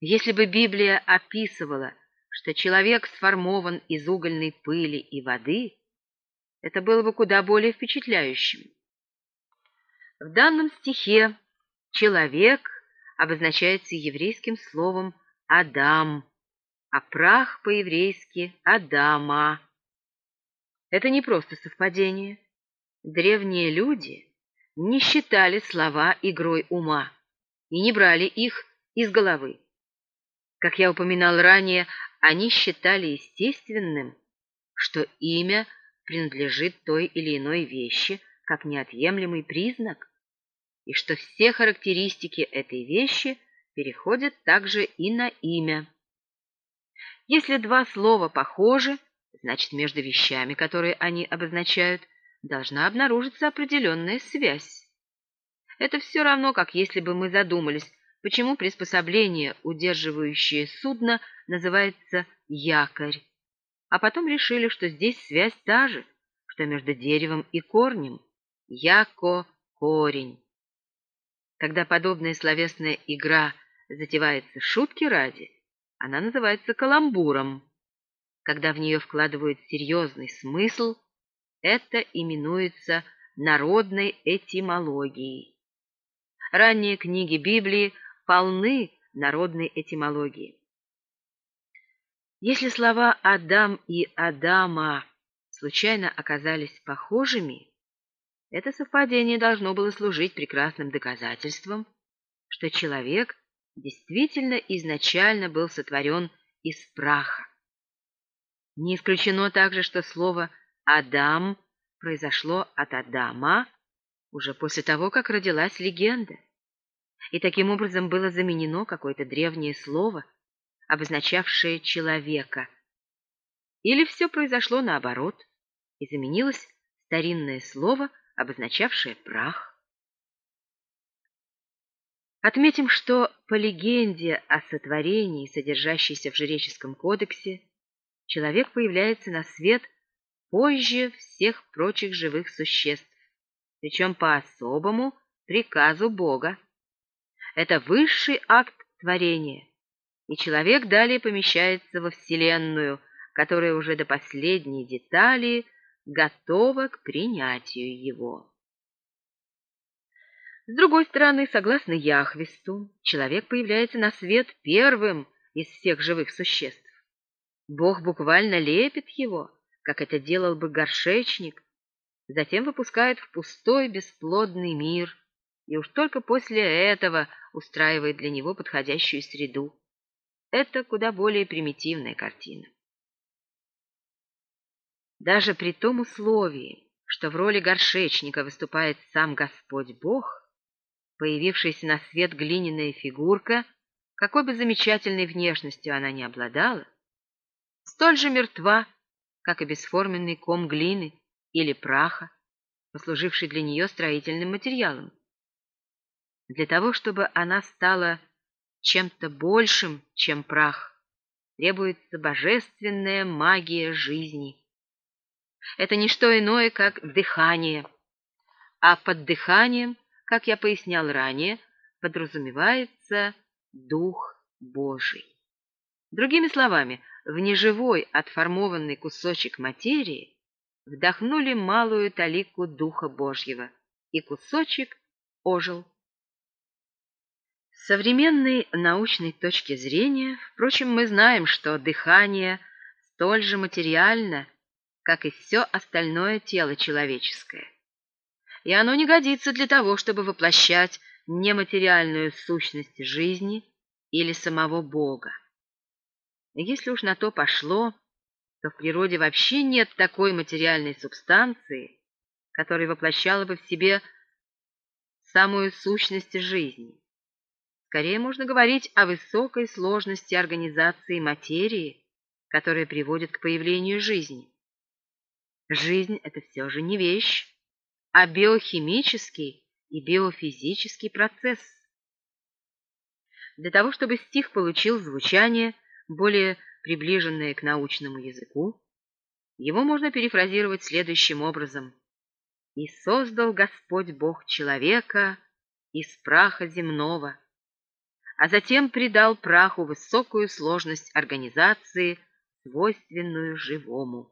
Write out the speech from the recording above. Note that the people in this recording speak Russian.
Если бы Библия описывала, что человек сформован из угольной пыли и воды, это было бы куда более впечатляющим. В данном стихе «человек» обозначается еврейским словом «адам», а прах по-еврейски «адама». Это не просто совпадение. Древние люди не считали слова игрой ума и не брали их из головы. Как я упоминал ранее, они считали естественным, что имя принадлежит той или иной вещи как неотъемлемый признак, и что все характеристики этой вещи переходят также и на имя. Если два слова похожи, значит, между вещами, которые они обозначают, должна обнаружиться определенная связь. Это все равно, как если бы мы задумались, почему приспособление, удерживающее судно, называется якорь, а потом решили, что здесь связь та же, что между деревом и корнем, яко-корень. Когда подобная словесная игра затевается шутки ради, она называется каламбуром. Когда в нее вкладывают серьезный смысл, это именуется народной этимологией. Ранние книги Библии полны народной этимологии. Если слова «Адам» и «Адама» случайно оказались похожими, это совпадение должно было служить прекрасным доказательством, что человек действительно изначально был сотворен из праха. Не исключено также, что слово «Адам» произошло от Адама уже после того, как родилась легенда, и таким образом было заменено какое-то древнее слово, обозначавшее человека. Или все произошло наоборот, и заменилось старинное слово, обозначавшее прах. Отметим, что по легенде о сотворении, содержащейся в Жреческом кодексе, человек появляется на свет позже всех прочих живых существ, причем по особому приказу Бога. Это высший акт творения, и человек далее помещается во Вселенную, которая уже до последней детали готова к принятию его. С другой стороны, согласно Яхвисту, человек появляется на свет первым из всех живых существ. Бог буквально лепит его, как это делал бы горшечник, затем выпускает в пустой бесплодный мир, и уж только после этого устраивает для него подходящую среду. Это куда более примитивная картина. Даже при том условии, что в роли горшечника выступает сам Господь Бог, появившаяся на свет глиняная фигурка, какой бы замечательной внешностью она ни обладала, столь же мертва, как и бесформенный ком глины или праха, послуживший для нее строительным материалом. Для того, чтобы она стала чем-то большим, чем прах, требуется божественная магия жизни. Это не что иное, как дыхание, а под дыханием, как я пояснял ранее, подразумевается Дух Божий. Другими словами, в неживой отформованный кусочек материи вдохнули малую талику Духа Божьего, и кусочек ожил. Современной научной точки зрения, впрочем, мы знаем, что дыхание столь же материально, как и все остальное тело человеческое. И оно не годится для того, чтобы воплощать нематериальную сущность жизни или самого Бога. Если уж на то пошло, то в природе вообще нет такой материальной субстанции, которая воплощала бы в себе самую сущность жизни. Скорее можно говорить о высокой сложности организации материи, которая приводит к появлению жизни. Жизнь — это все же не вещь, а биохимический и биофизический процесс. Для того, чтобы стих получил звучание – более приближенное к научному языку, его можно перефразировать следующим образом. «И создал Господь Бог человека из праха земного, а затем придал праху высокую сложность организации, свойственную живому.